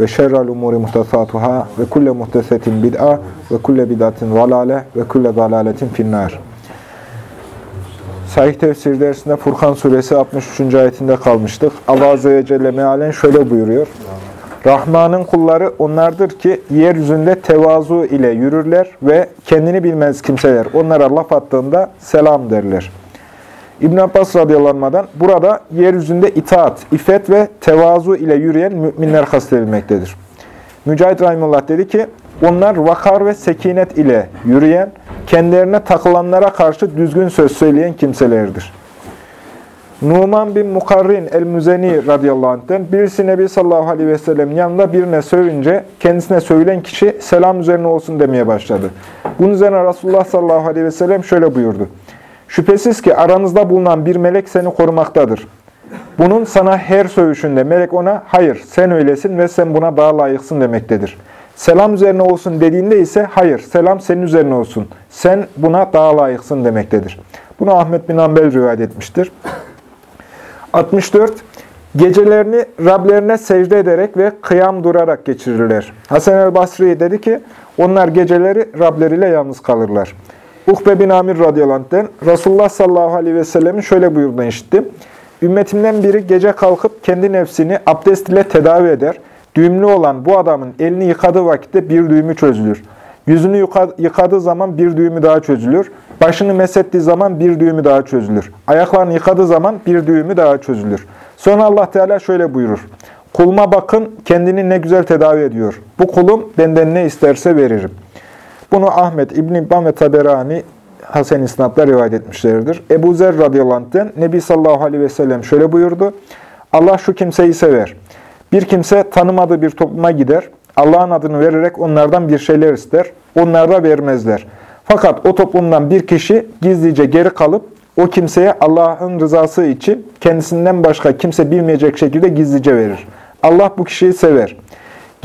ve şerrel umuri muhtesatuhâ ve kulle muhtesetin bid'a ve kulle bid'atin zalâle ve kulle zalâletin finnâr. Sahih tefsir dersinde Furkan suresi 63. ayetinde kalmıştık. Allah Azze ve Celle mealen şöyle buyuruyor. Rahman'ın kulları onlardır ki yeryüzünde tevazu ile yürürler ve kendini bilmez kimseler onlara laf attığında selam derler. İbn Abbas radıyallahu burada yeryüzünde itaat, iffet ve tevazu ile yürüyen müminler kastedilmektedir. Mücahit Rahimullah dedi ki, onlar vakar ve sekinet ile yürüyen, kendilerine takılanlara karşı düzgün söz söyleyen kimselerdir. Numan bin Mukarrin el-Müzeni radıyallahu anh'ten birisi Nebi sallallahu aleyhi ve sellem yanında birine sövünce kendisine söylen kişi selam üzerine olsun demeye başladı. Bunun üzerine Resulullah sallallahu aleyhi ve sellem şöyle buyurdu. Şüphesiz ki aranızda bulunan bir melek seni korumaktadır. Bunun sana her sövüşünde melek ona hayır sen öylesin ve sen buna daha layıksın demektedir. Selam üzerine olsun dediğinde ise hayır selam senin üzerine olsun. Sen buna daha layıksın demektedir. Bunu Ahmet bin Ambel rivayet etmiştir. 64. Gecelerini Rablerine secde ederek ve kıyam durarak geçirirler. Hasan el Basri dedi ki, onlar geceleri Rableriyle yalnız kalırlar. Ukbe bin Amir radıyallahu Resulullah sallallahu aleyhi ve sellemin şöyle buyurduğunu işittim. Ümmetimden biri gece kalkıp kendi nefsini abdest ile tedavi eder. Düğümlü olan bu adamın elini yıkadığı vakitte bir düğümü çözülür. Yüzünü yıkadığı zaman bir düğümü daha çözülür. Başını mesettiği zaman bir düğümü daha çözülür. Ayaklarını yıkadığı zaman bir düğümü daha çözülür. Sonra Allah Teala şöyle buyurur. Kuluma bakın kendini ne güzel tedavi ediyor. Bu kulum benden ne isterse veririm. Bunu Ahmet, İbn İbban ve Taberani Hasan İsnat'la rivayet etmişlerdir. Ebu Zer radıyallahu anh'ten Nebi sallallahu aleyhi ve sellem şöyle buyurdu. Allah şu kimseyi sever. Bir kimse tanımadığı bir topluma gider. Allah'ın adını vererek onlardan bir şeyler ister. Onlar da vermezler. Fakat o toplumdan bir kişi gizlice geri kalıp o kimseye Allah'ın rızası için kendisinden başka kimse bilmeyecek şekilde gizlice verir. Allah bu kişiyi sever.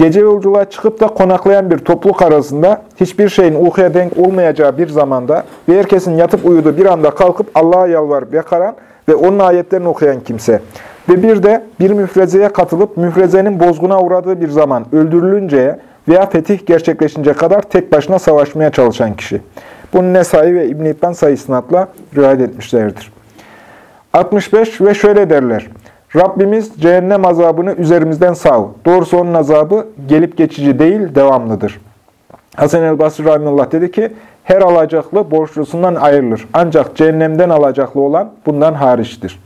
Gece yolculuğa çıkıp da konaklayan bir topluluk arasında hiçbir şeyin uykuya denk olmayacağı bir zamanda ve herkesin yatıp uyuduğu bir anda kalkıp Allah'a yalvarıp yakaran ve onun ayetlerini okuyan kimse. Ve bir de bir müfrezeye katılıp müfrezenin bozguna uğradığı bir zaman öldürülünceye veya fetih gerçekleşince kadar tek başına savaşmaya çalışan kişi. Bunu Nesai ve İbn-i İbban sayısınatla rivayet etmişlerdir. 65 ve şöyle derler. Rabbimiz cehennem azabını üzerimizden sav. Doğrusu onun azabı gelip geçici değil, devamlıdır. Hasan el-Basri Rahimullah dedi ki, her alacaklı borçlusundan ayrılır. Ancak cehennemden alacaklı olan bundan hariçtir.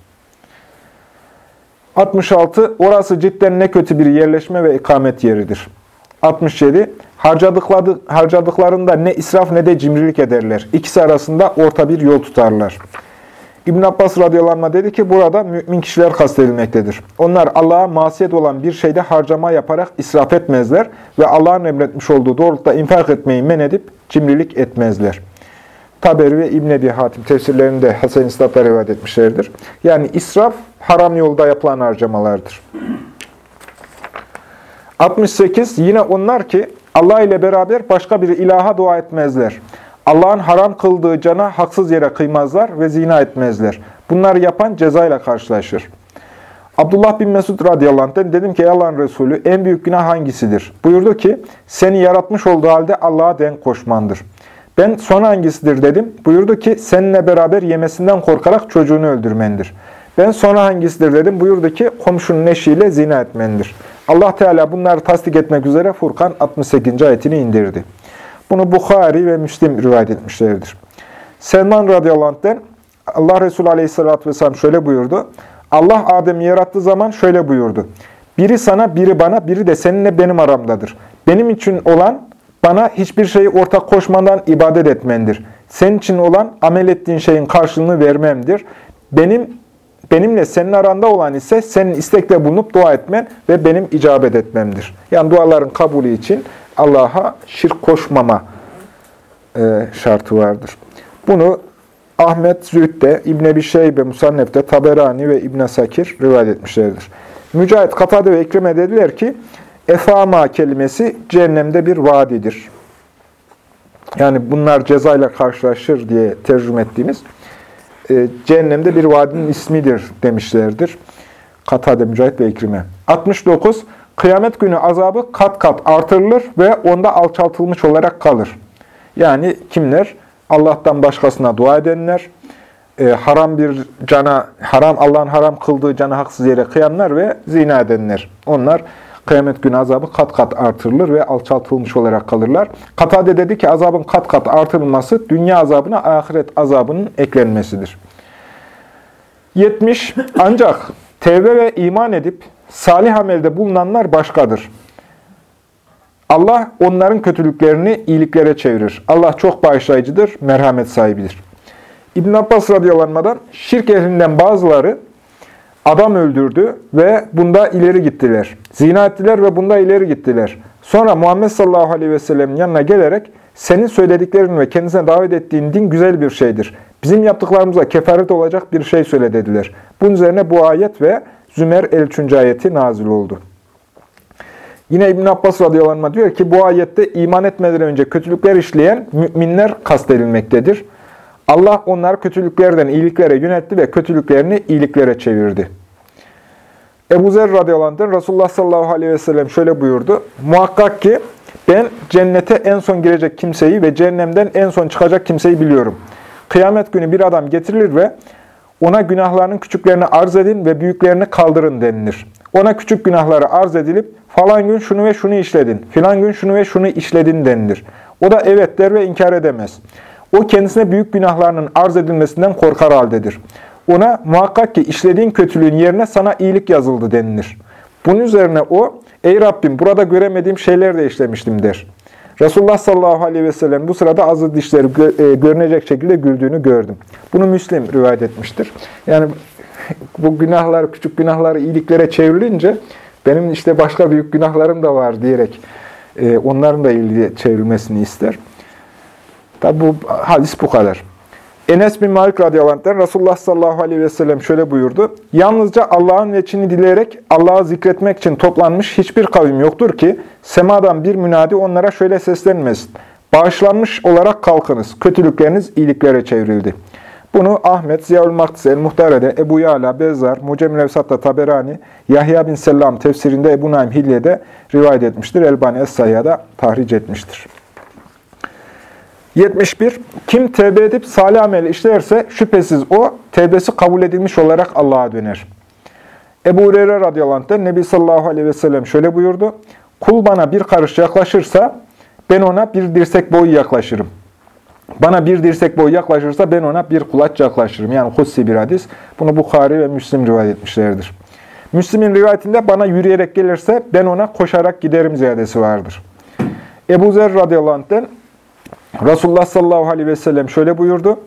66. Orası cidden ne kötü bir yerleşme ve ikamet yeridir. 67. Harcadıkları, harcadıklarında ne israf ne de cimrilik ederler. İkisi arasında orta bir yol tutarlar. İbn Abbas radıyallahu dedi ki burada mümin kişiler kastedilmektedir. Onlar Allah'a masiyet olan bir şeyde harcama yaparak israf etmezler ve Allah'ın emretmiş olduğu doğrultuda infak etmeyi men edip cimrilik etmezler. Taberi ve İbn Ebi Hatim tefsirlerinde Hasan İslat'ta rivayet etmişlerdir. Yani israf haram yolda yapılan harcamalardır. 68. Yine onlar ki Allah ile beraber başka bir ilaha dua etmezler. Allah'ın haram kıldığı cana haksız yere kıymazlar ve zina etmezler. Bunları yapan cezayla karşılaşır. Abdullah bin Mesud radıyallahu anh'den dedim ki Allah'ın Resulü en büyük günah hangisidir? Buyurdu ki seni yaratmış olduğu halde Allah'a denk koşmandır. Ben son hangisidir dedim. Buyurdu ki seninle beraber yemesinden korkarak çocuğunu öldürmendir. Ben sonra hangisidir dedim. Buyurdu ki komşunun eşiyle zina etmendir. Allah Teala bunları tasdik etmek üzere Furkan 68. ayetini indirdi. Bunu Bukhari ve Müslim rivayet etmişlerdir. Selman radıyallahu Allah Resulü aleyhissalatü vesselam şöyle buyurdu. Allah Adem'i yarattığı zaman şöyle buyurdu. Biri sana, biri bana, biri de seninle benim aramdadır. Benim için olan bana hiçbir şeyi ortak koşmadan ibadet etmendir. Senin için olan amel ettiğin şeyin karşılığını vermemdir. Benim Benimle senin aranda olan ise senin istekte bulunup dua etmen ve benim icabet etmemdir. Yani duaların kabulü için Allah'a şirk koşmama e, şartı vardır. Bunu Ahmet Zühd'de, İbn Ebi Şeybe, Musannef'te, Taberani ve İbn Sakir rivayet etmişlerdir. Mücahit, Katade ve İkrime dediler ki, Efama kelimesi cehennemde bir vadidir. Yani bunlar cezayla karşılaşır diye tercüme ettiğimiz e, cehennemde bir vadinin ismidir demişlerdir. Katade, Mücahit ve İkrime. 69. Kıyamet günü azabı kat kat artırılır ve onda alçaltılmış olarak kalır. Yani kimler? Allah'tan başkasına dua edenler, e, haram bir cana, haram Allah'ın haram kıldığı cana haksız yere kıyanlar ve zina edenler. Onlar kıyamet günü azabı kat kat artırılır ve alçaltılmış olarak kalırlar. Katade dedi ki azabın kat kat artırılması dünya azabına ahiret azabının eklenmesidir. 70. Ancak tevbe ve iman edip salih amelde bulunanlar başkadır. Allah onların kötülüklerini iyiliklere çevirir. Allah çok bağışlayıcıdır, merhamet sahibidir. İbn Abbas radıyallahu şirk ehlinden bazıları adam öldürdü ve bunda ileri gittiler. Zina ettiler ve bunda ileri gittiler. Sonra Muhammed sallallahu aleyhi ve sellem'in yanına gelerek senin söylediklerin ve kendisine davet ettiğin din güzel bir şeydir. Bizim yaptıklarımıza kefaret olacak bir şey söyle dediler. Bunun üzerine bu ayet ve Zümer 53. ayeti nazil oldu. Yine İbn Abbas radıyallahu diyor ki bu ayette iman etmeden önce kötülükler işleyen müminler kastedilmektedir. Allah onları kötülüklerden iyiliklere yöneltti ve kötülüklerini iyiliklere çevirdi. Ebu Zer radıyallahu Resulullah sallallahu aleyhi ve sellem şöyle buyurdu. Muhakkak ki ben cennete en son girecek kimseyi ve cehennemden en son çıkacak kimseyi biliyorum. Kıyamet günü bir adam getirilir ve ona günahlarının küçüklerini arz edin ve büyüklerini kaldırın denilir. Ona küçük günahları arz edilip falan gün şunu ve şunu işledin, filan gün şunu ve şunu işledin denilir. O da evet der ve inkar edemez. O kendisine büyük günahlarının arz edilmesinden korkar haldedir. Ona muhakkak ki işlediğin kötülüğün yerine sana iyilik yazıldı denilir. Bunun üzerine o, ey Rabbim burada göremediğim şeyler de işlemiştim der. Resulullah sallallahu aleyhi ve sellem bu sırada azı dişleri e, görünecek şekilde güldüğünü gördüm. Bunu Müslim rivayet etmiştir. Yani bu günahlar, küçük günahları iyiliklere çevrilince benim işte başka büyük günahlarım da var diyerek e, onların da iyiliğe çevrilmesini ister. Tabi bu hadis bu kadar. Enes bin Malik radıyallahu Resulullah sallallahu aleyhi ve sellem şöyle buyurdu. Yalnızca Allah'ın veçini dileyerek Allah'ı zikretmek için toplanmış hiçbir kavim yoktur ki semadan bir münadi onlara şöyle seslenmesin. Bağışlanmış olarak kalkınız. Kötülükleriniz iyiliklere çevrildi. Bunu Ahmet, Ziyaül Maktis el-Muhtare'de, Ebu Yala, Bezzar, Mucemil Evsat'ta Taberani, Yahya bin Selam tefsirinde Ebu Naim Hilye'de rivayet etmiştir. Elbani Es-Sayya'da tahric etmiştir. 71. Kim tevbe edip salih amel işlerse şüphesiz o tevbesi kabul edilmiş olarak Allah'a döner. Ebu Hureyre radıyallahu anh'ten Nebi sallallahu aleyhi ve sellem şöyle buyurdu. Kul bana bir karış yaklaşırsa ben ona bir dirsek boyu yaklaşırım. Bana bir dirsek boyu yaklaşırsa ben ona bir kulaç yaklaşırım. Yani hussi bir hadis. Bunu Bukhari ve Müslim rivayet etmişlerdir. Müslim'in rivayetinde bana yürüyerek gelirse ben ona koşarak giderim ziyadesi vardır. Ebu Zer radıyallahu anh'ten Resulullah sallallahu aleyhi ve sellem şöyle buyurdu.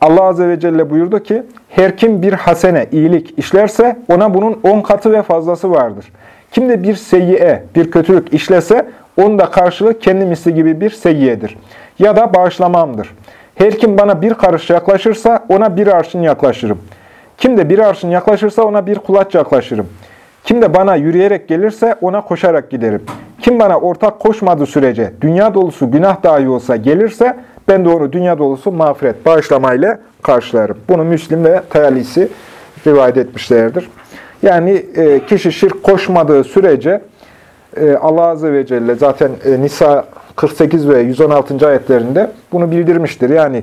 Allah azze ve celle buyurdu ki, her kim bir hasene, iyilik işlerse ona bunun on katı ve fazlası vardır. Kim de bir seyyiye, bir kötülük işlese, onun da karşılığı kendi misli gibi bir seyyiyedir. Ya da bağışlamamdır. Her kim bana bir karış yaklaşırsa ona bir arşın yaklaşırım. Kim de bir arşın yaklaşırsa ona bir kulaç yaklaşırım. Kim de bana yürüyerek gelirse ona koşarak giderim. Kim bana ortak koşmadığı sürece dünya dolusu günah dahi olsa gelirse ben de onu dünya dolusu mağfiret, bağışlamayla karşılarım. Bunu Müslim ve Tayalisi rivayet etmişlerdir. Yani e, kişi şirk koşmadığı sürece e, Allah Azze ve Celle zaten e, Nisa 48 ve 116. ayetlerinde bunu bildirmiştir. Yani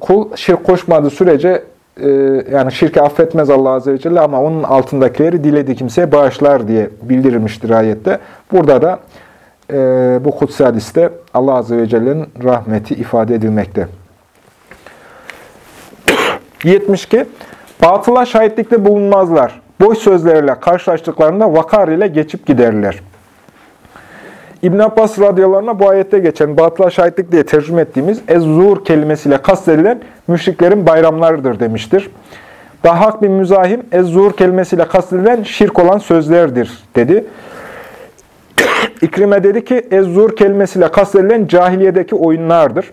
kul şirk koşmadığı sürece e, yani şirki affetmez Allah Azze ve Celle ama onun altındakileri dilediği kimseye bağışlar diye bildirilmiştir ayette. Burada da e, bu kutsi hadiste Allah Azze ve Celle'nin rahmeti ifade edilmekte. 72. Batıla şahitlikte bulunmazlar. Boş sözlerle karşılaştıklarında vakar ile geçip giderler. İbn Abbas radıyallahu bu ayette geçen batıla şahitlik diye tercüme ettiğimiz ez-zur kelimesiyle kastedilen müşriklerin bayramlarıdır demiştir. Dahak bin Müzahim, Ez-Zuhur kelimesiyle kastedilen şirk olan sözlerdir dedi. İkrime dedi ki, Ez-Zuhur kelimesiyle kastedilen cahiliyedeki oyunlardır.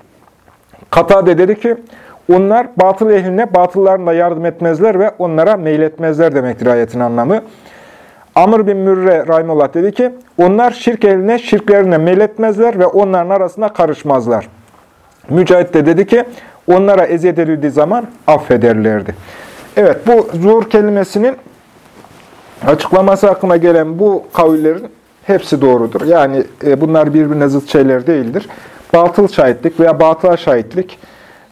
Katade dedi ki, onlar batıl ehline batıllarına yardım etmezler ve onlara meyletmezler demektir ayetin anlamı. Amr bin Mürre Rahimullah dedi ki, onlar şirk ehline şirklerine meyletmezler ve onların arasında karışmazlar. Mücahit de dedi ki, onlara eziyet edildiği zaman affederlerdi. Evet, bu zuhur kelimesinin açıklaması hakkında gelen bu kavillerin hepsi doğrudur. Yani e, bunlar birbirine zıt şeyler değildir. Batıl şahitlik veya batıla şahitlik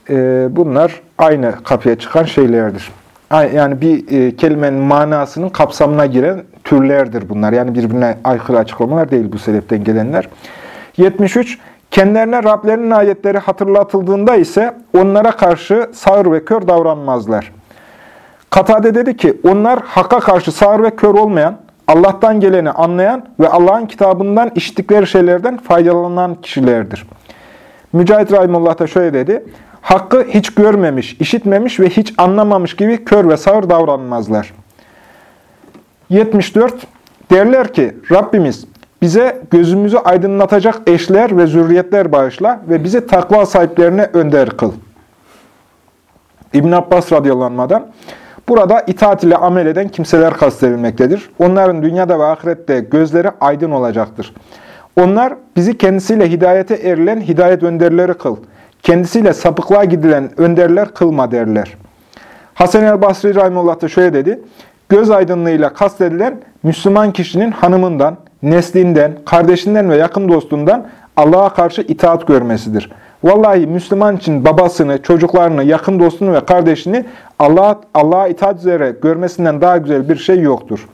e, bunlar aynı kapıya çıkan şeylerdir. Yani bir e, kelimenin manasının kapsamına giren türlerdir bunlar. Yani birbirine aykırı açıklamalar değil bu sebepten gelenler. 73. Kendilerine Rablerinin ayetleri hatırlatıldığında ise onlara karşı sağır ve kör davranmazlar. Katade dedi ki, onlar hakka karşı sağır ve kör olmayan, Allah'tan geleni anlayan ve Allah'ın kitabından işittikleri şeylerden faydalanan kişilerdir. Mücahit Rahimullah da şöyle dedi, hakkı hiç görmemiş, işitmemiş ve hiç anlamamış gibi kör ve sağır davranmazlar. 74. Derler ki, Rabbimiz bize gözümüzü aydınlatacak eşler ve zürriyetler bağışla ve bizi takva sahiplerine önder kıl. İbn Abbas radıyallahu burada itaat ile amel eden kimseler kastedilmektedir. Onların dünyada ve ahirette gözleri aydın olacaktır. Onlar bizi kendisiyle hidayete erilen hidayet önderleri kıl. Kendisiyle sapıklığa gidilen önderler kılma derler. Hasan el Basri Rahimullah da şöyle dedi. Göz aydınlığıyla kastedilen Müslüman kişinin hanımından, neslinden, kardeşinden ve yakın dostundan Allah'a karşı itaat görmesidir. Vallahi Müslüman için babasını, çocuklarını, yakın dostunu ve kardeşini Allah'a Allah itaat üzere görmesinden daha güzel bir şey yoktur.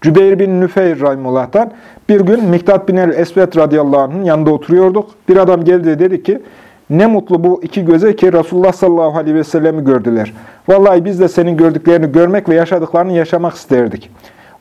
Cübeyr bin Nüfeyr Rahimullah'tan bir gün Miktat bin el-Esvet radıyallahu anh'ın yanında oturuyorduk. Bir adam geldi dedi ki, ne mutlu bu iki göze ki Resulullah sallallahu aleyhi ve sellemi gördüler. Vallahi biz de senin gördüklerini görmek ve yaşadıklarını yaşamak isterdik.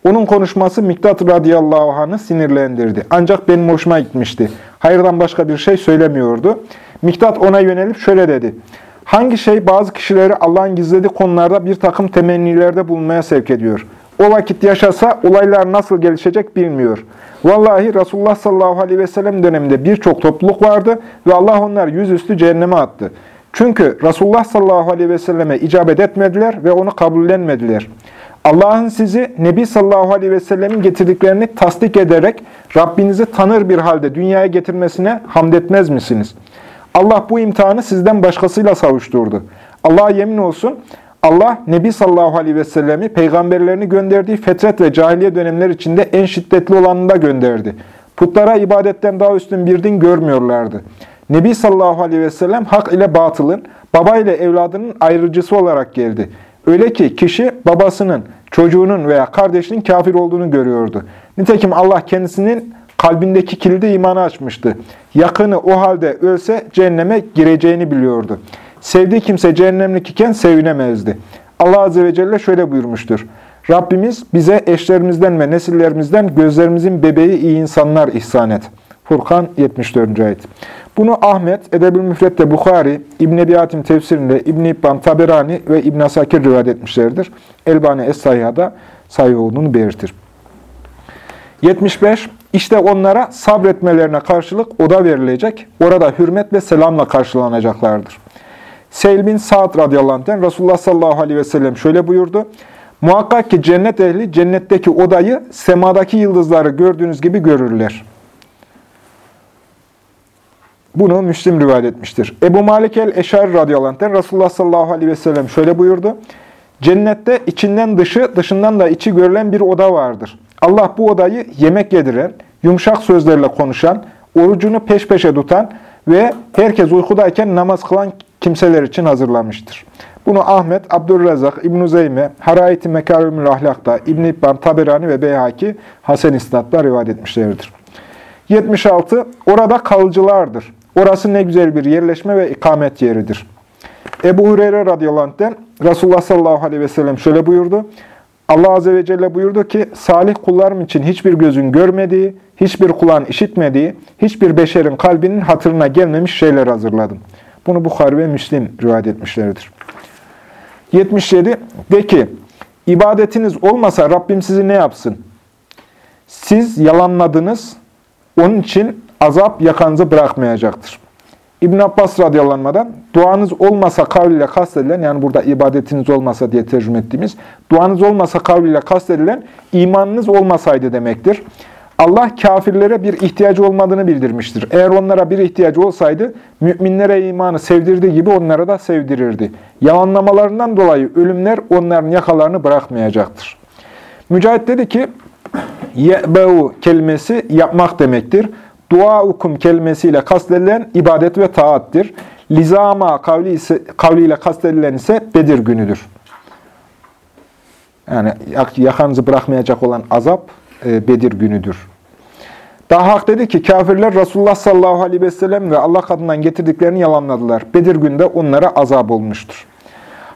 Onun konuşması Miktat radıyallahu anh'ı sinirlendirdi. Ancak benim hoşuma gitmişti. Hayırdan başka bir şey söylemiyordu. Miktat ona yönelip şöyle dedi. Hangi şey bazı kişileri Allah'ın gizlediği konularda bir takım temennilerde bulunmaya sevk ediyor? O vakit yaşasa olaylar nasıl gelişecek bilmiyor. Vallahi Resulullah sallallahu aleyhi ve sellem döneminde birçok topluluk vardı ve Allah onlar yüzüstü cehenneme attı. Çünkü Resulullah sallallahu aleyhi ve selleme icabet etmediler ve onu kabullenmediler. Allah'ın sizi Nebi sallallahu aleyhi ve sellemin getirdiklerini tasdik ederek Rabbinizi tanır bir halde dünyaya getirmesine hamd etmez misiniz? Allah bu imtihanı sizden başkasıyla savuşturdu. Allah'a yemin olsun Allah Nebi sallallahu aleyhi ve sellemi peygamberlerini gönderdiği fetret ve cahiliye dönemler içinde en şiddetli olanında gönderdi. Putlara ibadetten daha üstün bir din görmüyorlardı. Nebi sallallahu aleyhi ve sellem hak ile batılın, baba ile evladının ayrıcısı olarak geldi. Öyle ki kişi babasının, çocuğunun veya kardeşinin kafir olduğunu görüyordu. Nitekim Allah kendisinin kalbindeki kilidi imana açmıştı. Yakını o halde ölse cehenneme gireceğini biliyordu. Sevdiği kimse cehennemlik iken sevinemezdi. Allah Azze ve Celle şöyle buyurmuştur. Rabbimiz bize eşlerimizden ve nesillerimizden gözlerimizin bebeği iyi insanlar ihsan et. Furkan 74. ayet. Bunu Ahmet, Edebül Müfret'te Bukhari, İbn-i Ebi Hatim tefsirinde İbn-i İbban, Taberani ve İbn Asakir rivayet etmişlerdir. Elbani Es-Sayha'da sayı olduğunu belirtir. 75. İşte onlara sabretmelerine karşılık oda verilecek. Orada hürmet ve selamla karşılanacaklardır. Seyl bin Sa'd radıyallahu anh'ten Resulullah sallallahu aleyhi ve sellem şöyle buyurdu. Muhakkak ki cennet ehli cennetteki odayı semadaki yıldızları gördüğünüz gibi görürler. Bunu Müslim rivayet etmiştir. Ebu Malik el-Eşari radıyallahu anh'ten Resulullah sallallahu aleyhi ve sellem şöyle buyurdu. Cennette içinden dışı, dışından da içi görülen bir oda vardır. Allah bu odayı yemek yediren, yumuşak sözlerle konuşan, orucunu peş peşe tutan ve herkes uykudayken namaz kılan kimseler için hazırlamıştır. Bunu Ahmet, Abdurrazak, İbn-i Zeyme, Harayeti Mekarümül Ahlak'ta, İbn-i İbban, Taberani ve Beyhaki Hasen İsnat'ta rivayet etmişlerdir. 76. Orada kalıcılardır. Orası ne güzel bir yerleşme ve ikamet yeridir. Ebu Hureyre radıyallahu anh'den Resulullah sallallahu aleyhi ve sellem şöyle buyurdu. Allah azze ve celle buyurdu ki, salih kullarım için hiçbir gözün görmediği, hiçbir kulağın işitmediği, hiçbir beşerin kalbinin hatırına gelmemiş şeyler hazırladım. Bunu Bukhari ve Müslim rivayet etmişlerdir. 77. De ki, ibadetiniz olmasa Rabbim sizi ne yapsın? Siz yalanladınız, onun için azap yakanızı bırakmayacaktır. İbn Abbas radıyallanmadan duanız olmasa kavliyle kastedilen, yani burada ibadetiniz olmasa diye tercüme ettiğimiz, duanız olmasa kavliyle kastedilen imanınız olmasaydı demektir. Allah kafirlere bir ihtiyacı olmadığını bildirmiştir. Eğer onlara bir ihtiyacı olsaydı, müminlere imanı sevdirdiği gibi onlara da sevdirirdi. Yalanlamalarından dolayı ölümler onların yakalarını bırakmayacaktır. Mücahit dedi ki, ye'be'u kelimesi yapmak demektir. Duaukum kelimesiyle kastedilen ibadet ve taattir. Lizama kavli ise, kavliyle kastedilen ise Bedir günüdür. Yani yakanızı bırakmayacak olan azap e, Bedir günüdür. Daha hak dedi ki kafirler Resulullah sallallahu aleyhi ve sellem ve Allah katından getirdiklerini yalanladılar. Bedir günde onlara azap olmuştur.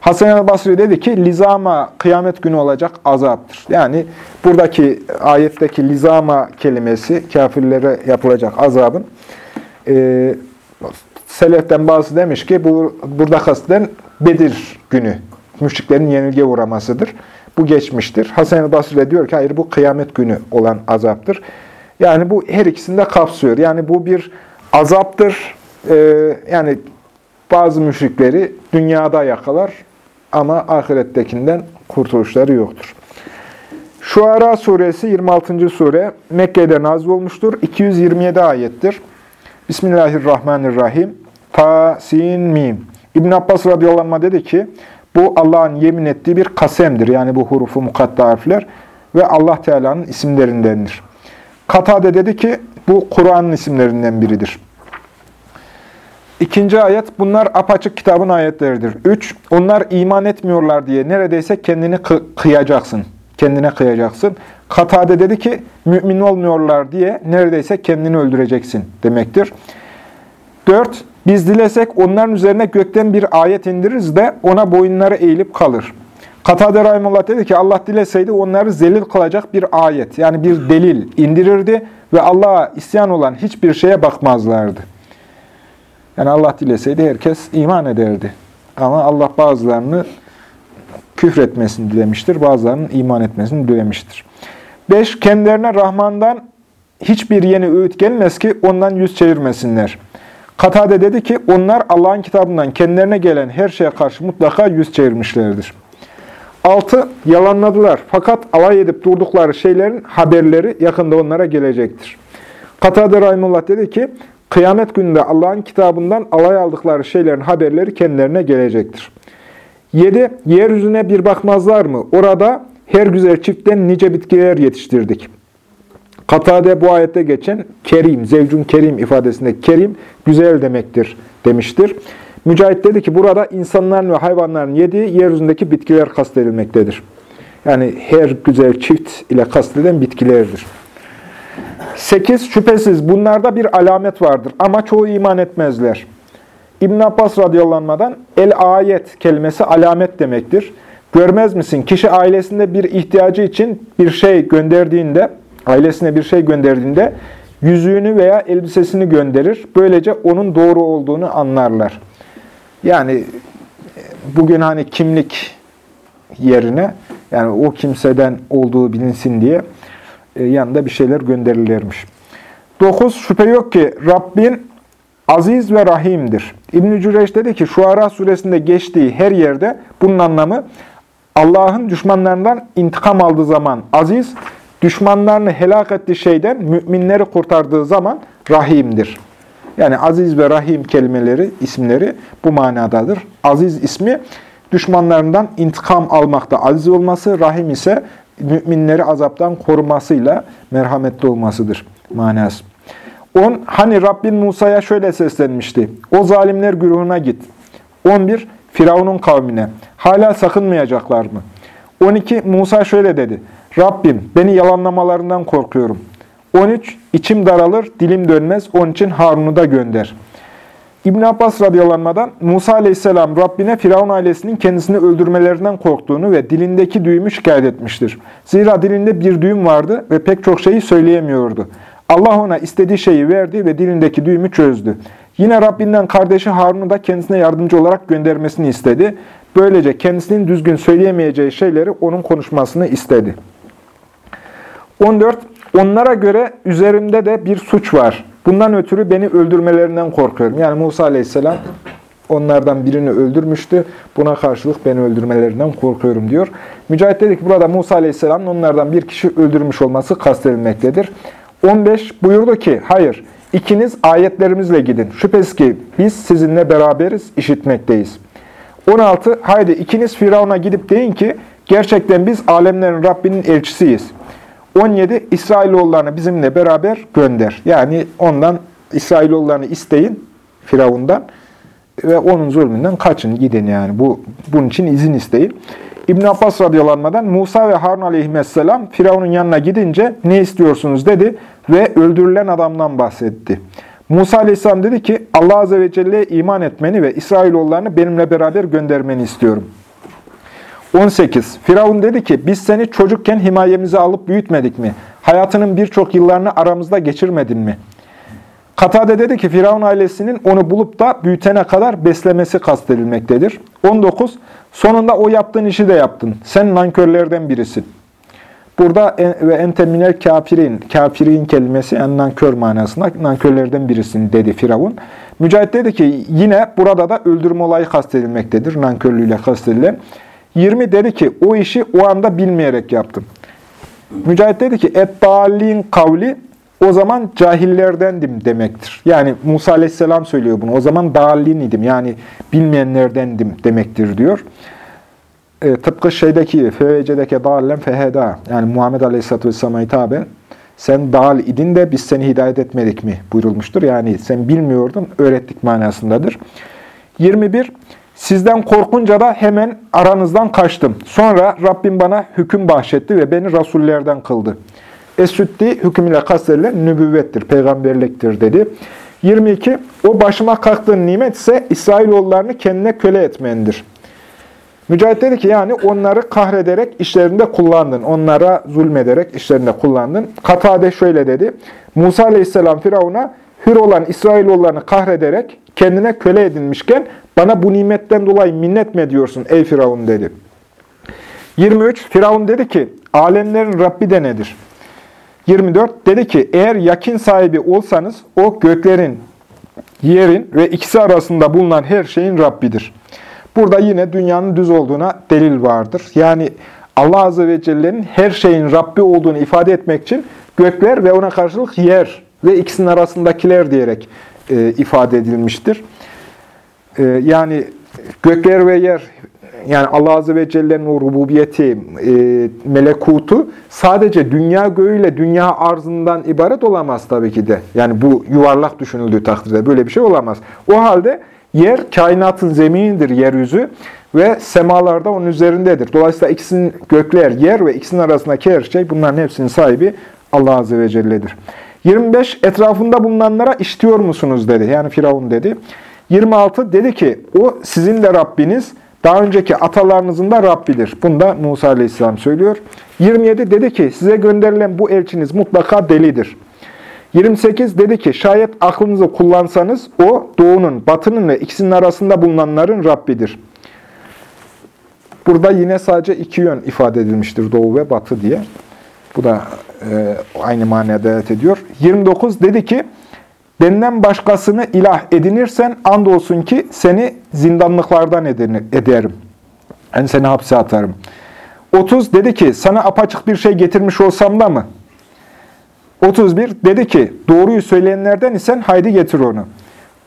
Hasan el-Basri dedi ki, lizama kıyamet günü olacak azaptır. Yani buradaki ayetteki lizama kelimesi, kafirlere yapılacak azabın, e, Seleften bazı demiş ki, bu burada kasten Bedir günü, müşriklerin yenilge uğramasıdır. Bu geçmiştir. Hasan el-Basri de diyor ki, hayır bu kıyamet günü olan azaptır. Yani bu her ikisini de kapsıyor. Yani bu bir azaptır. E, yani bazı müşrikleri dünyada yakalar, ama ahirettekinden kurtuluşları yoktur. Şuara suresi 26. sure Mekke'de nazil olmuştur. 227 ayettir. Bismillahirrahmanirrahim. Ta, sin, mim. İbn Abbas radıyallahu anh dedi ki, bu Allah'ın yemin ettiği bir kasemdir. Yani bu hurufu mukatta harfler ve Allah Teala'nın isimlerindendir. Katade dedi ki, bu Kur'an'ın isimlerinden biridir. İkinci ayet, bunlar apaçık kitabın ayetleridir. Üç, onlar iman etmiyorlar diye neredeyse kendini kı kıyacaksın. Kendine kıyacaksın. Katade dedi ki, mümin olmuyorlar diye neredeyse kendini öldüreceksin demektir. Dört, biz dilesek onların üzerine gökten bir ayet indiririz de ona boyunları eğilip kalır. Katade Rahimullah dedi ki Allah dileseydi onları zelil kılacak bir ayet yani bir delil indirirdi ve Allah'a isyan olan hiçbir şeye bakmazlardı. Yani Allah dileseydi herkes iman ederdi. Ama Allah bazılarını küfretmesini dilemiştir, bazılarının iman etmesini dilemiştir. 5. Kendilerine Rahman'dan hiçbir yeni öğüt gelmez ki ondan yüz çevirmesinler. Katade dedi ki onlar Allah'ın kitabından kendilerine gelen her şeye karşı mutlaka yüz çevirmişlerdir. 6. Yalanladılar. Fakat alay edip durdukları şeylerin haberleri yakında onlara gelecektir. Katade Rahimullah dedi ki Kıyamet gününde Allah'ın kitabından alay aldıkları şeylerin haberleri kendilerine gelecektir. 7. Yeryüzüne bir bakmazlar mı? Orada her güzel çiftten nice bitkiler yetiştirdik. Katade bu ayette geçen kerim, zevcun kerim ifadesinde kerim güzel demektir demiştir. Mücahit dedi ki burada insanların ve hayvanların yediği yeryüzündeki bitkiler kastedilmektedir. Yani her güzel çift ile kastedilen bitkilerdir. 8. Şüphesiz bunlarda bir alamet vardır ama çoğu iman etmezler. İbn Abbas radıyallahu el ayet kelimesi alamet demektir. Görmez misin? Kişi ailesinde bir ihtiyacı için bir şey gönderdiğinde, ailesine bir şey gönderdiğinde yüzüğünü veya elbisesini gönderir. Böylece onun doğru olduğunu anlarlar. Yani bugün hani kimlik yerine yani o kimseden olduğu bilinsin diye e, yanında bir şeyler gönderilirmiş. 9. Şüphe yok ki Rabbin aziz ve rahimdir. İbn-i Cüreyş dedi ki şu Ara suresinde geçtiği her yerde bunun anlamı Allah'ın düşmanlarından intikam aldığı zaman aziz, düşmanlarını helak ettiği şeyden müminleri kurtardığı zaman rahimdir. Yani aziz ve rahim kelimeleri, isimleri bu manadadır. Aziz ismi düşmanlarından intikam almakta aziz olması, rahim ise müminleri azaptan korumasıyla merhametli olmasıdır manası. 10. Hani Rabbin Musa'ya şöyle seslenmişti. O zalimler güruhuna git. 11. Firavun'un kavmine. Hala sakınmayacaklar mı? 12. Musa şöyle dedi. Rabbim beni yalanlamalarından korkuyorum. 13. İçim daralır, dilim dönmez. Onun için Harun'u da gönder. İbn Abbas radıyallahu Musa aleyhisselam Rabbine Firavun ailesinin kendisini öldürmelerinden korktuğunu ve dilindeki düğümü şikayet etmiştir. Zira dilinde bir düğüm vardı ve pek çok şeyi söyleyemiyordu. Allah ona istediği şeyi verdi ve dilindeki düğümü çözdü. Yine Rabbinden kardeşi Harun'u da kendisine yardımcı olarak göndermesini istedi. Böylece kendisinin düzgün söyleyemeyeceği şeyleri onun konuşmasını istedi. 14. Onlara göre üzerimde de bir suç var. Bundan ötürü beni öldürmelerinden korkuyorum. Yani Musa aleyhisselam onlardan birini öldürmüştü. Buna karşılık beni öldürmelerinden korkuyorum diyor. Mücahit dedi ki burada Musa aleyhisselamın onlardan bir kişi öldürmüş olması kastedilmektedir. 15 buyurdu ki hayır ikiniz ayetlerimizle gidin. Şüphesiz ki biz sizinle beraberiz, işitmekteyiz. 16 haydi ikiniz Firavun'a gidip deyin ki gerçekten biz alemlerin Rabbinin elçisiyiz. 17 İsrailoğullarını bizimle beraber gönder. Yani ondan İsrailoğullarını isteyin Firavun'dan ve onun zulmünden kaçın, gidin yani. Bu bunun için izin isteyin. İbn Abbas radıyallahu Musa ve Harun aleyhisselam Firavun'un yanına gidince ne istiyorsunuz dedi ve öldürülen adamdan bahsetti. Musa aleyhisselam dedi ki Allah azze ve celle'ye iman etmeni ve İsrailoğullarını benimle beraber göndermeni istiyorum. 18. Firavun dedi ki biz seni çocukken himayemize alıp büyütmedik mi? Hayatının birçok yıllarını aramızda geçirmedin mi? Katade dedi ki Firavun ailesinin onu bulup da büyütene kadar beslemesi kastedilmektedir. 19. Sonunda o yaptığın işi de yaptın. Sen nankörlerden birisin. Burada ve enteminel kafirin, kafirin kelimesi yani nankör manasında nankörlerden birisin dedi Firavun. Mücahit dedi ki yine burada da öldürme olayı kastedilmektedir. Nankörlüğüyle kastedilen. 20 dedi ki o işi o anda bilmeyerek yaptım. Mücahit dedi ki et kavli o zaman cahillerdendim demektir. Yani Musa aleyhisselam söylüyor bunu. O zaman dallin idim yani bilmeyenlerdendim demektir diyor. E, tıpkı şeydeki fevecedeke dallen feheda yani Muhammed aleyhisselatü vesselam'a hitaben sen dal idin de biz seni hidayet etmedik mi buyurulmuştur. Yani sen bilmiyordun öğrettik manasındadır. 21 Sizden korkunca da hemen aranızdan kaçtım. Sonra Rabbim bana hüküm bahşetti ve beni rasullerden kıldı. Es-Süddi hüküm ile nübüvvettir, peygamberliktir dedi. 22. O başıma kalktığın nimet ise İsrailoğullarını kendine köle etmendir. Mücahit dedi ki yani onları kahrederek işlerinde kullandın. Onlara zulmederek işlerinde kullandın. Katade şöyle dedi. Musa aleyhisselam Firavun'a hür olan İsrailoğullarını kahrederek kendine köle edinmişken bana bu nimetten dolayı minnet mi ediyorsun ey Firavun dedi. 23. Firavun dedi ki alemlerin Rabbi de nedir? 24 dedi ki eğer yakin sahibi olsanız o göklerin, yerin ve ikisi arasında bulunan her şeyin Rabbidir. Burada yine dünyanın düz olduğuna delil vardır. Yani Allah Azze ve Celle'nin her şeyin Rabbi olduğunu ifade etmek için gökler ve ona karşılık yer ve ikisinin arasındakiler diyerek e, ifade edilmiştir. E, yani gökler ve yer yani Allah Azze ve Celle'nin rububiyeti, e, melekutu sadece dünya göğüyle dünya arzından ibaret olamaz tabii ki de. Yani bu yuvarlak düşünüldüğü takdirde böyle bir şey olamaz. O halde yer kainatın zeminidir yeryüzü ve semalarda onun üzerindedir. Dolayısıyla ikisinin gökler, yer ve ikisinin arasındaki her şey bunların hepsinin sahibi Allah Azze ve Celle'dir. 25 etrafında bulunanlara işitiyor musunuz dedi. Yani Firavun dedi. 26 dedi ki o sizin de Rabbiniz daha önceki atalarınızın da Rabbidir. Bunu da Musa Aleyhisselam söylüyor. 27 dedi ki size gönderilen bu elçiniz mutlaka delidir. 28 dedi ki şayet aklınızı kullansanız o doğunun, batının ve ikisinin arasında bulunanların Rabbidir. Burada yine sadece iki yön ifade edilmiştir doğu ve batı diye. Bu da e, aynı manaya delalet ediyor. 29 dedi ki Benden başkasını ilah edinirsen andolsun ki seni zindanlıklardan ederim. Yani seni hapse atarım. 30 dedi ki sana apaçık bir şey getirmiş olsam da mı? 31 dedi ki doğruyu söyleyenlerden isen haydi getir onu.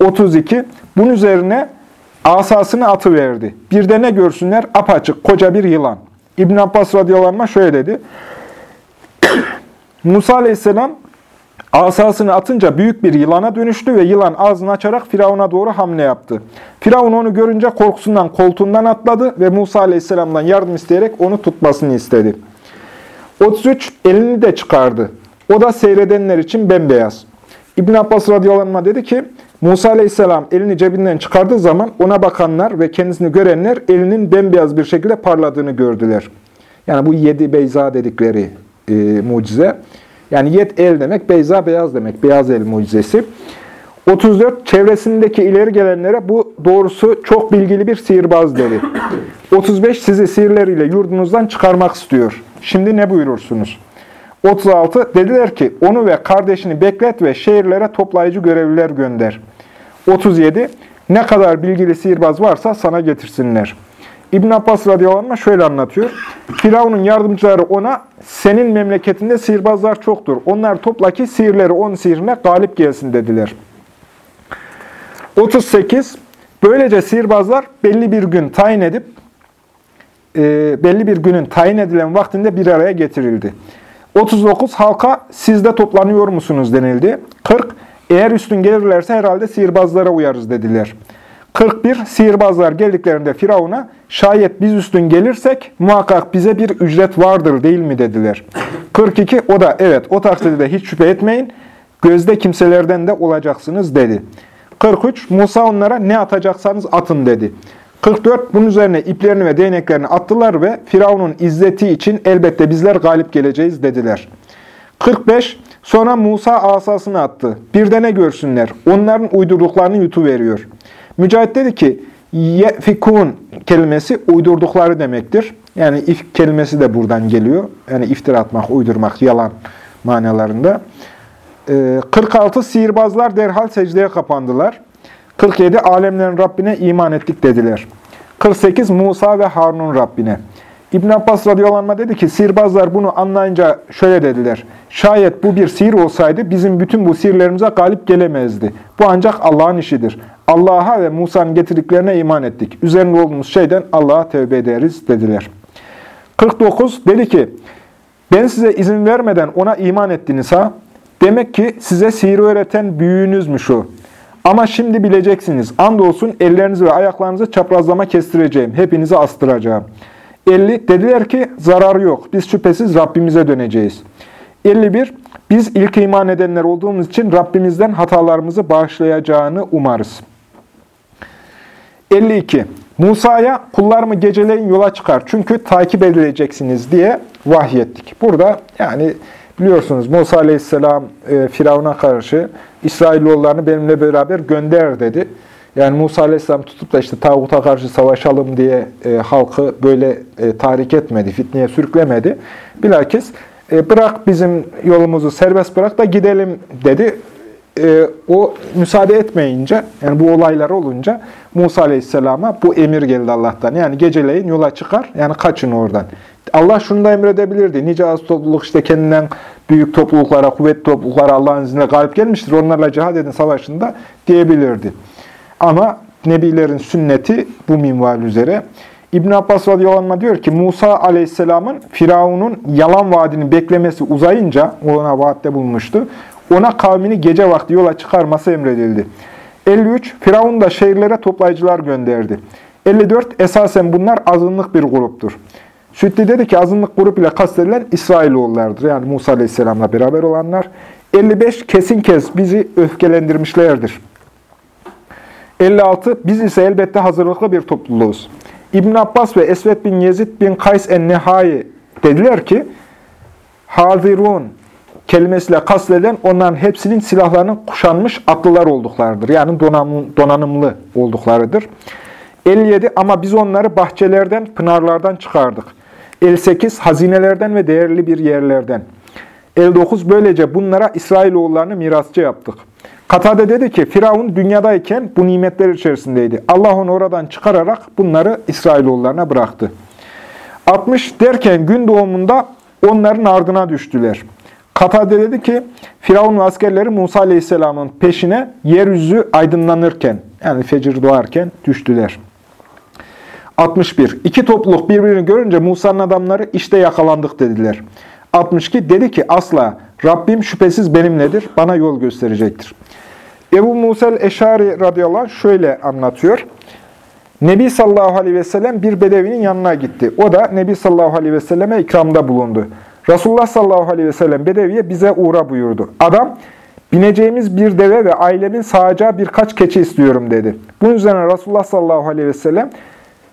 32 bunun üzerine asasını atı verdi. Bir de ne görsünler? Apaçık koca bir yılan. İbn Abbas radıyallahu anh şöyle dedi. Musa aleyhisselam Asasını atınca büyük bir yılana dönüştü ve yılan ağzını açarak Firavun'a doğru hamle yaptı. Firavun onu görünce korkusundan koltuğundan atladı ve Musa aleyhisselamdan yardım isteyerek onu tutmasını istedi. 33 elini de çıkardı. O da seyredenler için bembeyaz. İbn Abbas radıyallahu dedi ki, Musa aleyhisselam elini cebinden çıkardığı zaman ona bakanlar ve kendisini görenler elinin bembeyaz bir şekilde parladığını gördüler. Yani bu yedi beyza dedikleri e, mucize. Yani yet el demek, beyza beyaz demek. Beyaz el mucizesi. 34. Çevresindeki ileri gelenlere bu doğrusu çok bilgili bir sihirbaz dedi. 35. Sizi sihirleriyle yurdunuzdan çıkarmak istiyor. Şimdi ne buyurursunuz? 36. Dediler ki onu ve kardeşini beklet ve şehirlere toplayıcı görevliler gönder. 37. Ne kadar bilgili sihirbaz varsa sana getirsinler. İbn Abbas radıyallahu anh şöyle anlatıyor. Firavun'un yardımcıları ona senin memleketinde sihirbazlar çoktur. Onlar topla ki sihirleri onun sihrine galip gelsin dediler. 38. Böylece sihirbazlar belli bir gün tayin edip e, belli bir günün tayin edilen vaktinde bir araya getirildi. 39. Halka siz de toplanıyor musunuz denildi. 40. Eğer üstün gelirlerse herhalde sihirbazlara uyarız dediler. 41. Sihirbazlar geldiklerinde Firavun'a şayet biz üstün gelirsek muhakkak bize bir ücret vardır değil mi dediler. 42. O da evet o takdirde hiç şüphe etmeyin gözde kimselerden de olacaksınız dedi. 43. Musa onlara ne atacaksanız atın dedi. 44. Bunun üzerine iplerini ve değneklerini attılar ve Firavun'un izzeti için elbette bizler galip geleceğiz dediler. 45. Sonra Musa asasını attı. Bir de ne görsünler? Onların uydurduklarını yutuveriyor. Mücahit dedi ki, yefikun kelimesi uydurdukları demektir. Yani if kelimesi de buradan geliyor. Yani iftira atmak, uydurmak, yalan manalarında. 46 ee, sihirbazlar derhal secdeye kapandılar. 47 alemlerin Rabbine iman ettik dediler. 48 Musa ve Harun'un Rabbine. İbn Abbas radıyallahu dedi ki sihirbazlar bunu anlayınca şöyle dediler. Şayet bu bir sihir olsaydı bizim bütün bu sihirlerimize galip gelemezdi. Bu ancak Allah'ın işidir. Allah'a ve Musa'nın getirdiklerine iman ettik. Üzerinde olduğumuz şeyden Allah'a tevbe ederiz dediler. 49 dedi ki ben size izin vermeden ona iman ettiniz ha? Demek ki size sihir öğreten büyüğünüzmüş o. Ama şimdi bileceksiniz. Andolsun ellerinizi ve ayaklarınızı çaprazlama kestireceğim. Hepinizi astıracağım. 50. Dediler ki zararı yok. Biz şüphesiz Rabbimize döneceğiz. 51. Biz ilk iman edenler olduğumuz için Rabbimizden hatalarımızı bağışlayacağını umarız. 52. Musa'ya kullarımı geceleyin yola çıkar çünkü takip edileceksiniz diye vahyettik. Burada yani Biliyorsunuz Musa Aleyhisselam e, Firavun'a karşı İsrailoğullarını benimle beraber gönder dedi. Yani Musa Aleyhisselam tutup da işte tağuta karşı savaşalım diye e, halkı böyle e, tahrik etmedi, fitneye sürüklemedi. Bilakis e, bırak bizim yolumuzu serbest bırak da gidelim dedi. E, o müsaade etmeyince, yani bu olaylar olunca Musa Aleyhisselam'a bu emir geldi Allah'tan. Yani geceleyin yola çıkar, yani kaçın oradan. Allah şunu da emredebilirdi. Nice az topluluk işte kendinden büyük topluluklara, kuvvetli topluluklara Allah'ın izniyle galip gelmiştir. Onlarla cihad edin savaşında diyebilirdi. Ama Nebilerin sünneti bu minval üzere. İbn Abbas radıyallahu anh diyor ki Musa aleyhisselamın Firavun'un yalan vaadini beklemesi uzayınca ona vaatte bulmuştu. Ona kavmini gece vakti yola çıkarması emredildi. 53. Firavun da şehirlere toplayıcılar gönderdi. 54. Esasen bunlar azınlık bir gruptur. Sütli dedi ki azınlık grup ile kastedilen İsrailoğullardır. Yani Musa Aleyhisselam'la beraber olanlar. 55 kesin kez bizi öfkelendirmişlerdir. 56 biz ise elbette hazırlıklı bir topluluğuz. İbn Abbas ve Esved bin Yezid bin Kays en-Nehai dediler ki Hazirun kelimesiyle kastedilen onların hepsinin silahlarının kuşanmış atlılar olduklarıdır. Yani donanımlı olduklarıdır. 57 ama biz onları bahçelerden, pınarlardan çıkardık. 58 hazinelerden ve değerli bir yerlerden. 59 böylece bunlara İsrailoğullarını mirasçı yaptık. Katade dedi ki Firavun dünyadayken bu nimetler içerisindeydi. Allah onu oradan çıkararak bunları İsrailoğullarına bıraktı. 60 derken gün doğumunda onların ardına düştüler. Katade dedi ki Firavun askerleri Musa Aleyhisselam'ın peşine yeryüzü aydınlanırken yani fecir doğarken düştüler. 61. İki topluluk birbirini görünce Musa'nın adamları işte yakalandık dediler. 62. Dedi ki asla Rabbim şüphesiz benimledir, bana yol gösterecektir. Ebu Musel Eşari radıyallahu anh şöyle anlatıyor. Nebi sallallahu aleyhi ve sellem bir bedevinin yanına gitti. O da Nebi sallallahu aleyhi ve selleme ikramda bulundu. Resulullah sallallahu aleyhi ve sellem bedeviye bize uğra buyurdu. Adam, bineceğimiz bir deve ve ailemin sağacağı birkaç keçi istiyorum dedi. Bunun üzerine Resulullah sallallahu aleyhi ve sellem,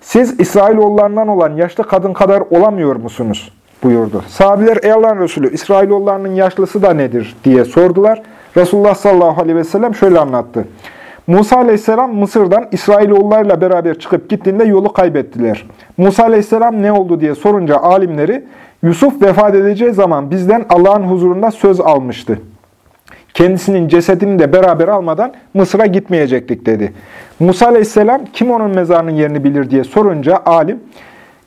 siz İsrailoğullarından olan yaşlı kadın kadar olamıyor musunuz? buyurdu. Sahabiler ey Allah'ın Resulü İsrailoğullarının yaşlısı da nedir diye sordular. Resulullah sallallahu aleyhi ve sellem şöyle anlattı. Musa aleyhisselam Mısır'dan İsrailoğullarla beraber çıkıp gittiğinde yolu kaybettiler. Musa aleyhisselam ne oldu diye sorunca alimleri, Yusuf vefat edeceği zaman bizden Allah'ın huzurunda söz almıştı. Kendisinin cesedini de beraber almadan Mısır'a gitmeyecektik dedi. Musa aleyhisselam kim onun mezarının yerini bilir diye sorunca alim,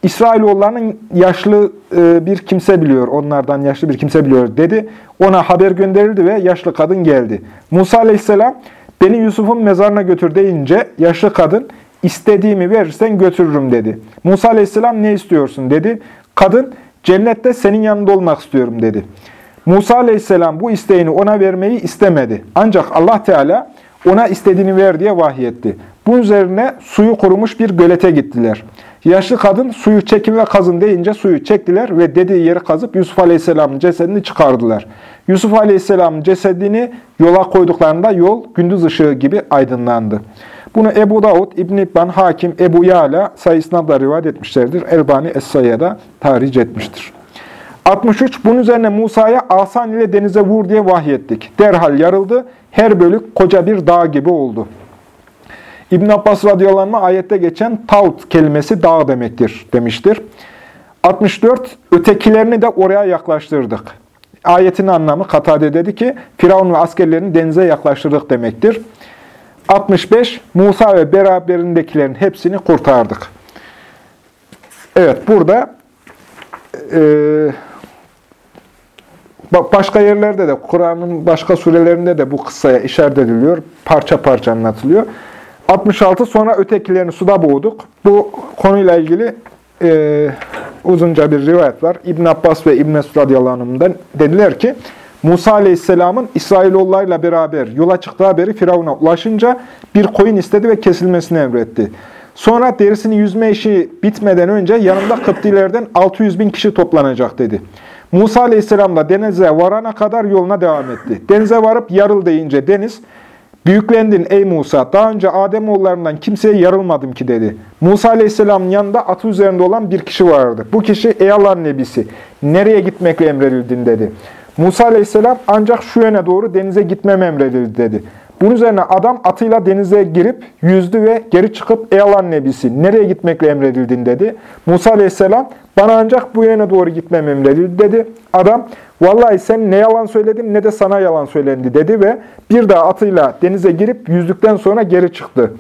İsrailoğullarının yaşlı e, bir kimse biliyor, onlardan yaşlı bir kimse biliyor dedi. Ona haber gönderildi ve yaşlı kadın geldi. Musa aleyhisselam beni Yusuf'un mezarına götür deyince yaşlı kadın istediğimi verirsen götürürüm dedi. Musa aleyhisselam ne istiyorsun dedi. Kadın cennette senin yanında olmak istiyorum dedi. Musa aleyhisselam bu isteğini ona vermeyi istemedi. Ancak Allah Teala ona istediğini ver diye vahyetti. Bunun üzerine suyu kurumuş bir gölete gittiler. Yaşlı kadın suyu çekin ve kazın deyince suyu çektiler ve dediği yeri kazıp Yusuf Aleyhisselam'ın cesedini çıkardılar. Yusuf Aleyhisselam'ın cesedini yola koyduklarında yol gündüz ışığı gibi aydınlandı. Bunu Ebu Davud, İbn-i İbban, Hakim, Ebu Yala sayısına da rivayet etmişlerdir. Elbani Es-Sayya'da tahric etmiştir. 63. Bunun üzerine Musa'ya asan ile denize vur diye vahyettik. Derhal yarıldı. Her bölük koca bir dağ gibi oldu. İbn Abbas radıyallahu ayette geçen taut kelimesi dağ demektir demiştir. 64. Ötekilerini de oraya yaklaştırdık. Ayetin anlamı Katade dedi ki Firavun ve askerlerini denize yaklaştırdık demektir. 65. Musa ve beraberindekilerin hepsini kurtardık. Evet burada e, başka yerlerde de Kur'an'ın başka surelerinde de bu kıssaya işaret ediliyor. Parça parça anlatılıyor. 66 sonra ötekilerini suda boğduk. Bu konuyla ilgili e, uzunca bir rivayet var. İbn Abbas ve İbn Mesud radıyallahu dediler ki Musa aleyhisselamın İsrailoğullarıyla beraber yola çıktığı haberi Firavun'a ulaşınca bir koyun istedi ve kesilmesini emretti. Sonra derisini yüzme işi bitmeden önce yanında Kıptilerden 600 bin kişi toplanacak dedi. Musa aleyhisselam da denize varana kadar yoluna devam etti. Denize varıp yarıl deyince deniz, Büyüklendin ey Musa, daha önce Ademoğullarından kimseye yarılmadım ki dedi. Musa aleyhisselamın yanında atı üzerinde olan bir kişi vardı. Bu kişi ey Allah'ın nebisi, nereye gitmekle emredildin dedi. Musa aleyhisselam ancak şu yöne doğru denize gitmem emredildi dedi. Bunun üzerine adam atıyla denize girip yüzdü ve geri çıkıp ey Allah'ın nebisi nereye gitmekle emredildin dedi. Musa aleyhisselam bana ancak bu yöne doğru gitmem emredildi dedi. Adam vallahi sen ne yalan söyledin ne de sana yalan söylendi dedi ve bir daha atıyla denize girip yüzdükten sonra geri çıktı.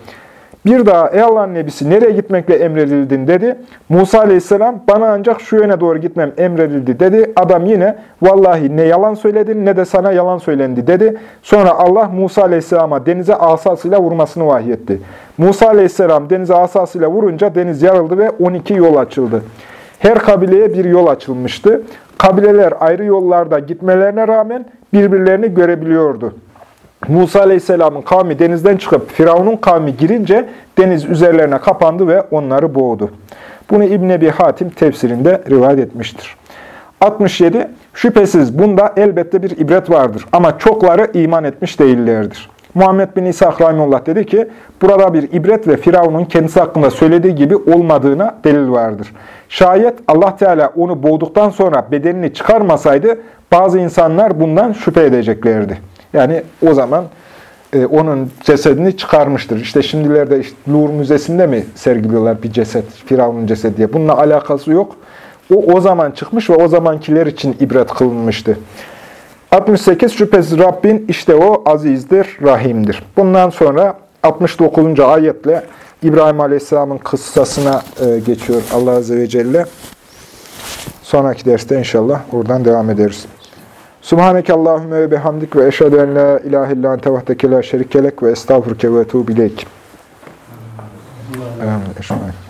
Bir daha ey Allah'ın nebisi nereye gitmekle emredildin dedi. Musa aleyhisselam bana ancak şu yöne doğru gitmem emredildi dedi. Adam yine vallahi ne yalan söyledin ne de sana yalan söylendi dedi. Sonra Allah Musa aleyhisselama denize asasıyla vurmasını vahyetti. Musa aleyhisselam denize asasıyla vurunca deniz yarıldı ve 12 yol açıldı. Her kabileye bir yol açılmıştı. Kabileler ayrı yollarda gitmelerine rağmen birbirlerini görebiliyordu. Musa Aleyhisselam'ın kavmi denizden çıkıp Firavun'un kavmi girince deniz üzerlerine kapandı ve onları boğdu. Bunu İbn Ebi Hatim tefsirinde rivayet etmiştir. 67. Şüphesiz bunda elbette bir ibret vardır ama çokları iman etmiş değillerdir. Muhammed bin İsa Rahimullah dedi ki, burada bir ibret ve Firavun'un kendisi hakkında söylediği gibi olmadığına delil vardır. Şayet Allah Teala onu boğduktan sonra bedenini çıkarmasaydı, bazı insanlar bundan şüphe edeceklerdi. Yani o zaman e, onun cesedini çıkarmıştır. İşte şimdilerde işte Louvre Müzesi'nde mi sergiliyorlar bir ceset, Firavun'un cesedi diye. Bununla alakası yok. O, o zaman çıkmış ve o zamankiler için ibret kılınmıştı. 68 şüphesiz Rabbin işte o azizdir, rahimdir. Bundan sonra 69. ayetle İbrahim Aleyhisselam'ın kıssasına e, geçiyor Allah Azze ve Celle. Sonraki derste inşallah oradan devam ederiz. Subhaneke Allahümme ve bihamdik ve eşhedü en la ilahe illa ente vahdeke la şerikelek ve estağfurke ve etubu ileyk. Amin.